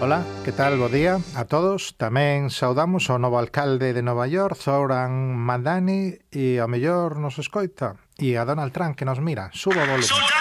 Ola, que tal? Bo día a todos. Tamén saudamos ao novo alcalde de Nova York, Zoran Madani, e ao mellor nos escoita. E a Donald Trump que nos mira. Subo o volumen.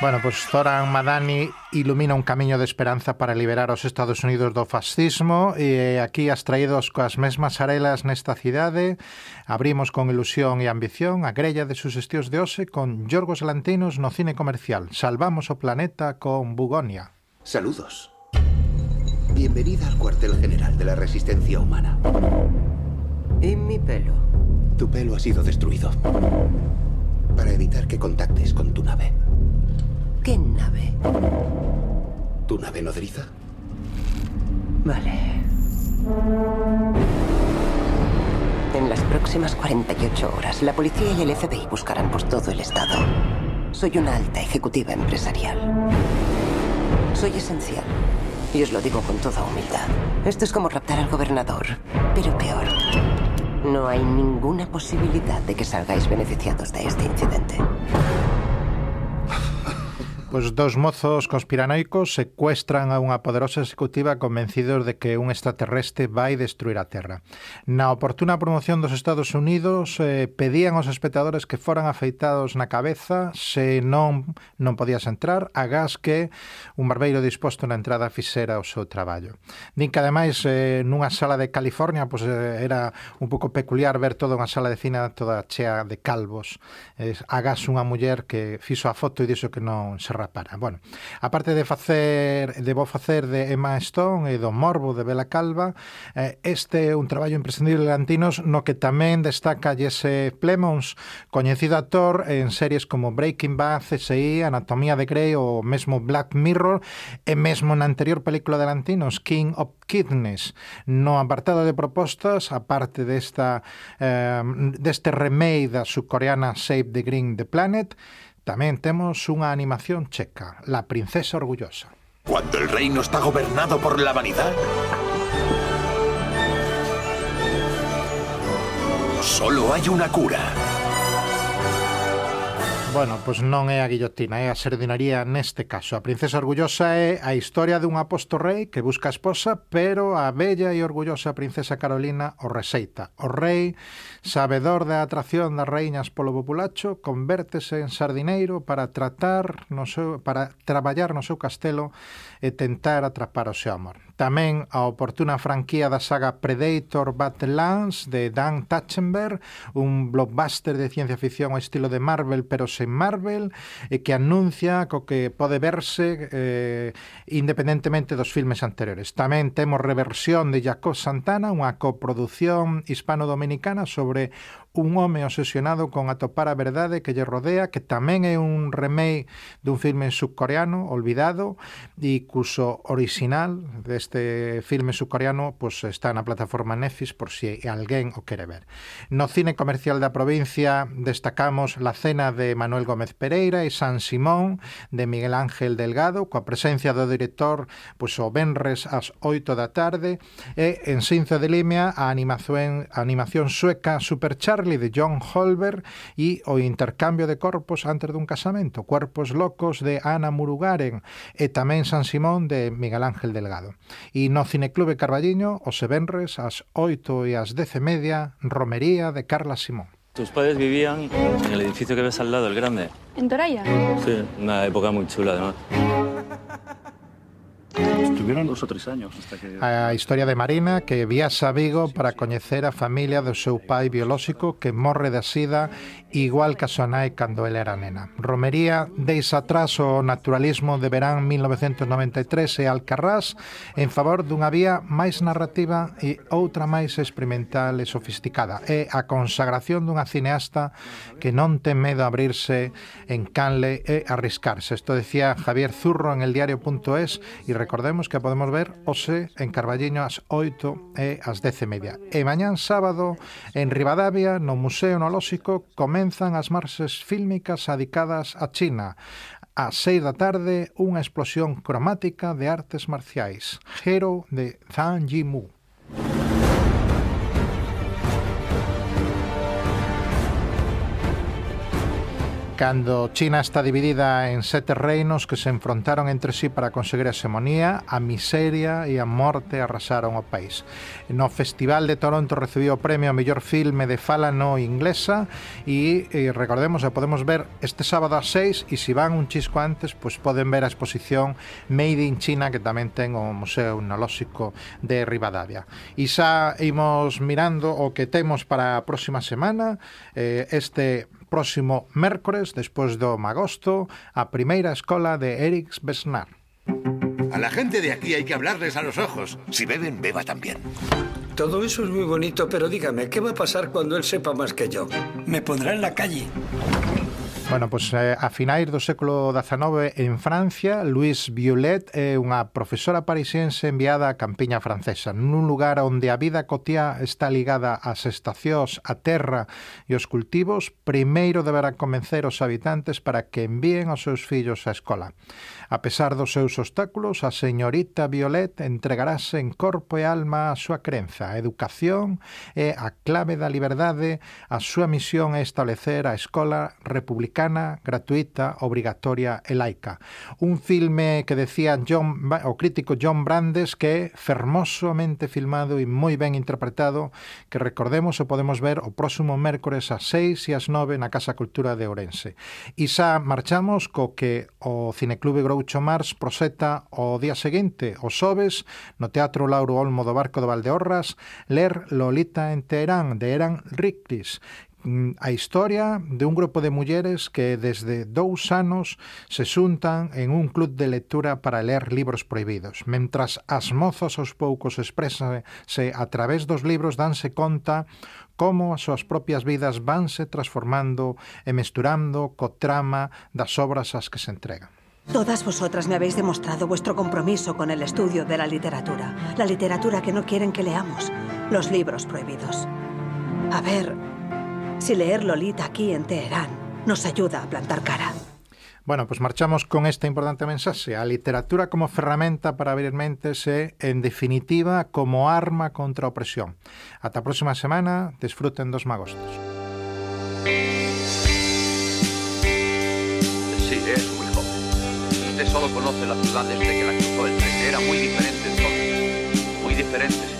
Bueno, pues Zoran Madani ilumina un camiño de esperanza para liberar os Estados Unidos do fascismo e aquí as traídos coas mesmas arelas nesta cidade abrimos con ilusión e ambición a grella de sugestións de hoxe con Yorgos Lantinos no cine comercial Salvamos o planeta con Bugonia Saludos. Bienvenida al cuartel general de la resistencia humana. ¿Y mi pelo? Tu pelo ha sido destruido. Para evitar que contactes con tu nave. ¿Qué nave? ¿Tu nave nodriza? Vale. En las próximas 48 horas, la policía y el FBI buscarán por todo el estado. Soy una alta ejecutiva empresarial. Soy esencial. Y os lo digo con toda humildad. Esto es como raptar al gobernador, pero peor. No hay ninguna posibilidad de que salgáis beneficiados de este incidente. Pois dous mozos conspiranoicos secuestran a unha poderosa executiva convencidos de que un extraterrestre vai destruir a Terra. Na oportuna promoción dos Estados Unidos eh, pedían aos espectadores que foran afeitados na cabeza se non non podías entrar, agás que un barbeiro disposto na entrada fixera o seu traballo. Din que ademais eh, nunha sala de California pois, eh, era un pouco peculiar ver toda unha sala de cine toda chea de calvos. Eh, agás unha muller que fixo a foto e dixo que non se rapara. Bueno, aparte de facer de vou facer de Emma Stone e do Morbo de Bela Calva, eh, este é un traballo imprescindible de Lantinos no que tamén destaca Jesse Plemons, coñecido actor en series como Breaking Bad, CSI, Anatomía de Grey ou mesmo Black Mirror, e mesmo na anterior película de Lantinos, King of Kidneys. No apartado de propostas, aparte desta eh, deste remake da subcoreana Save the Green the Planet, Tamén temos unha animación checa, La princesa orgullosa. Cuando el reino está gobernado por la vanidad, solo hay una cura. Bueno, pois non é a guillotina, é a sardinaría neste caso. A princesa orgullosa é a historia dun aposto rei que busca esposa, pero a bella e orgullosa princesa Carolina o reseita. O rei, sabedor da atracción das reiñas polo populacho, convértese en sardineiro para tratar no seu, para traballar no seu castelo e tentar atrapar o seu amor tamén a oportuna franquía da saga Predator Battlelands de Dan Tachenberg, un blockbuster de ciencia ficción ao estilo de Marvel pero sen Marvel, e que anuncia co que pode verse eh, independentemente dos filmes anteriores. Tamén temos reversión de Jacob Santana, unha coproducción hispano-dominicana sobre un home obsesionado con atopar a verdade que lle rodea, que tamén é un remake dun filme subcoreano olvidado e cuso original deste filme subcoreano pues, está na plataforma Netflix por si alguén o quere ver. No cine comercial da provincia destacamos La cena de Manuel Gómez Pereira e San Simón de Miguel Ángel Delgado coa presencia do director pues, o Benres ás 8 da tarde e en Cinzo de Limia a animación, a animación sueca Super Charlie Shirley de John Holberg e o intercambio de corpos antes dun casamento, Cuerpos locos de Ana Murugaren e tamén San Simón de Miguel Ángel Delgado. E no Cineclube Carballiño, os Sebenres, ás 8 e ás 10 e media, Romería de Carla Simón. ¿Tus padres vivían en el edificio que ves al lado, el grande? ¿En Toraya? Sí, una época muy chula, además. Tuvieron dos ou tres años hasta que... A historia de Marina que viaxa a Vigo para coñecer a familia do seu pai biolóxico que morre da sida igual que a súa nai cando ela era nena. Romería deixa atrás o naturalismo de verán 1993 e Alcarrás en favor dunha vía máis narrativa e outra máis experimental e sofisticada. É a consagración dunha cineasta que non ten medo a abrirse en canle e arriscarse. Isto decía Javier Zurro en el diario.es e recordemos que a podemos ver hoxe en Carballiño ás 8 e ás 10 e media. E mañán sábado en Rivadavia, no Museo Nolóxico, comenzan as marxes fílmicas adicadas a China. Ás 6 da tarde, unha explosión cromática de artes marciais. Hero de Zhang Yimou. Cando China está dividida en sete reinos que se enfrontaron entre sí para conseguir a hegemonía, a miseria e a morte arrasaron o país. No Festival de Toronto recibiu o premio ao mellor filme de fala no inglesa e, eh, e recordemos, a podemos ver este sábado a 6 e se van un chisco antes, pois poden ver a exposición Made in China que tamén ten o Museo Etnolóxico de Rivadavia. E xa imos mirando o que temos para a próxima semana. Eh, este próximo mércores, despois do magosto, a primeira escola de Eric Besnar. A la gente de aquí hay que hablarles a los ojos. Si beben, beba también. Todo eso es muy bonito, pero dígame, ¿qué va a pasar cuando él sepa más que yo? Me pondrá en la calle. Bueno, pois pues, eh, a finais do século XIX en Francia, Louise Violet é unha profesora parisiense enviada a campiña francesa, nun lugar onde a vida cotía está ligada ás estacións, a terra e os cultivos, primeiro deberán convencer os habitantes para que envíen os seus fillos á escola. A pesar dos seus obstáculos, a señorita Violet entregarase en corpo e alma a súa crenza. A educación é a clave da liberdade, a súa misión é establecer a escola republicana americana, gratuita, obrigatoria e laica. Un filme que decía John, o crítico John Brandes que é fermosamente filmado e moi ben interpretado, que recordemos o podemos ver o próximo mércores ás 6 e ás 9 na Casa Cultura de Ourense. E xa marchamos co que o Cineclube Groucho Mars proseta o día seguinte, o sobes, no Teatro Lauro Olmo do Barco de Valdeorras, ler Lolita en Teherán, de Eran Riclis, Mm, a historia de un grupo de mulleres que desde dous anos se xuntan en un club de lectura para ler libros proibidos. Mentras as mozas aos poucos expresanse a través dos libros danse conta como as súas propias vidas vanse transformando e mesturando co trama das obras ás que se entregan. Todas vosotras me habéis demostrado vuestro compromiso con el estudio de la literatura, la literatura que no quieren que leamos, los libros prohibidos. A ver, si leer Lolita aquí en Teherán nos ayuda a plantar cara. Bueno, pues marchamos con esta importante mensaxe. A literatura como ferramenta para abrir mentes e, en definitiva, como arma contra opresión. Ata a próxima semana, desfruten dos magostos. solo conoce la ciudad desde que la cruzó el tren. Era muy diferente entonces, muy diferente